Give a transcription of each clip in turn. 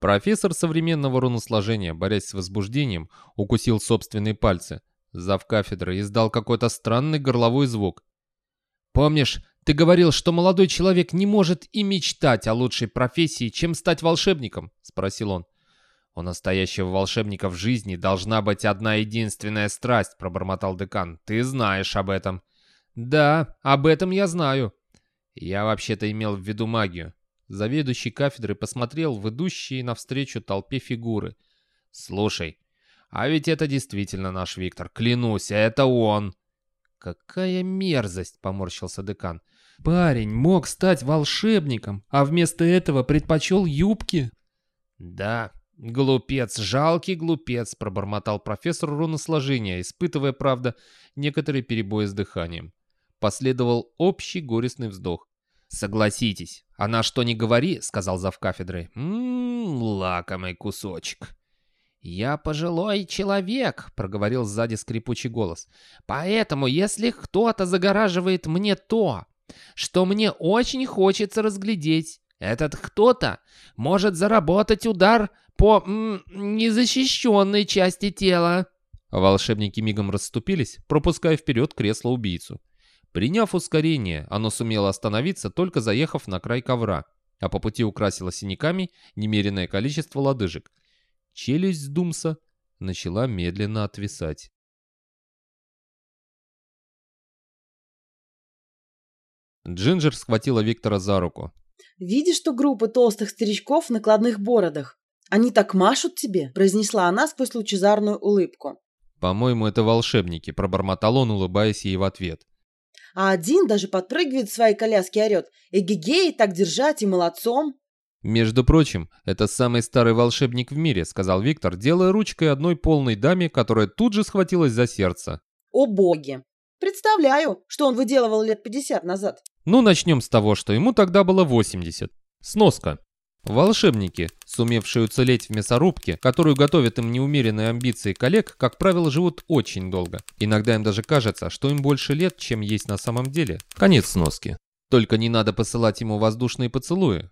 Профессор современного руносложения, борясь с возбуждением, укусил собственные пальцы. Зав кафедры издал какой-то странный горловой звук. «Помнишь, ты говорил, что молодой человек не может и мечтать о лучшей профессии, чем стать волшебником?» — спросил он. «У настоящего волшебника в жизни должна быть одна единственная страсть», — пробормотал декан. «Ты знаешь об этом». «Да, об этом я знаю». «Я вообще-то имел в виду магию. Заведующий кафедрой посмотрел в идущие навстречу толпе фигуры. «Слушай, а ведь это действительно наш Виктор, клянусь, это он!» «Какая мерзость!» — поморщился декан. «Парень мог стать волшебником, а вместо этого предпочел юбки!» «Да, глупец, жалкий глупец!» — пробормотал профессор руносложения, испытывая, правда, некоторые перебои с дыханием. Последовал общий горестный вздох. «Согласитесь, она что ни говори», — сказал завкафедры. «Ммм, лакомый кусочек». «Я пожилой человек», — проговорил сзади скрипучий голос. «Поэтому, если кто-то загораживает мне то, что мне очень хочется разглядеть, этот кто-то может заработать удар по м, незащищенной части тела». Волшебники мигом расступились, пропуская вперед кресло-убийцу. Приняв ускорение, оно сумело остановиться, только заехав на край ковра, а по пути украсило синяками немеренное количество лодыжек. Челюсть Думса начала медленно отвисать. Джинджер схватила Виктора за руку. «Видишь ту группу толстых старичков в накладных бородах? Они так машут тебе!» – произнесла она сквозь лучезарную улыбку. «По-моему, это волшебники», – пробормотал он, улыбаясь ей в ответ а один даже подпрыгивает в своей коляске и орет «Эгегей, так держать и молодцом!» «Между прочим, это самый старый волшебник в мире», — сказал Виктор, делая ручкой одной полной даме, которая тут же схватилась за сердце. «О боги! Представляю, что он выделывал лет 50 назад». Ну, начнем с того, что ему тогда было 80. Сноска. Волшебники, сумевшие уцелеть в мясорубке, которую готовят им неумеренные амбиции коллег, как правило, живут очень долго. Иногда им даже кажется, что им больше лет, чем есть на самом деле. Конец сноски. Только не надо посылать ему воздушные поцелуи.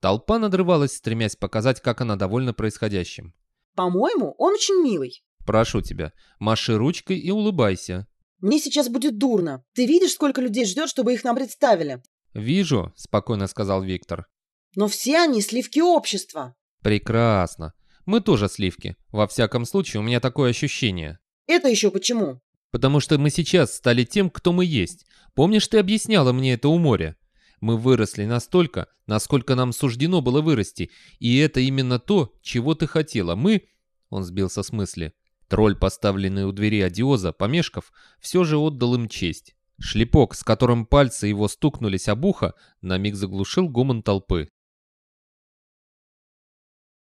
Толпа надрывалась, стремясь показать, как она довольна происходящим. «По-моему, он очень милый». «Прошу тебя, маши ручкой и улыбайся». «Мне сейчас будет дурно. Ты видишь, сколько людей ждет, чтобы их нам представили?» «Вижу», — спокойно сказал Виктор. Но все они сливки общества. Прекрасно. Мы тоже сливки. Во всяком случае, у меня такое ощущение. Это еще почему? Потому что мы сейчас стали тем, кто мы есть. Помнишь, ты объясняла мне это у моря? Мы выросли настолько, насколько нам суждено было вырасти. И это именно то, чего ты хотела. Мы... Он сбился с мысли. Тролль, поставленный у двери Адиоза, помешков, все же отдал им честь. Шлепок, с которым пальцы его стукнулись об ухо, на миг заглушил гомон толпы.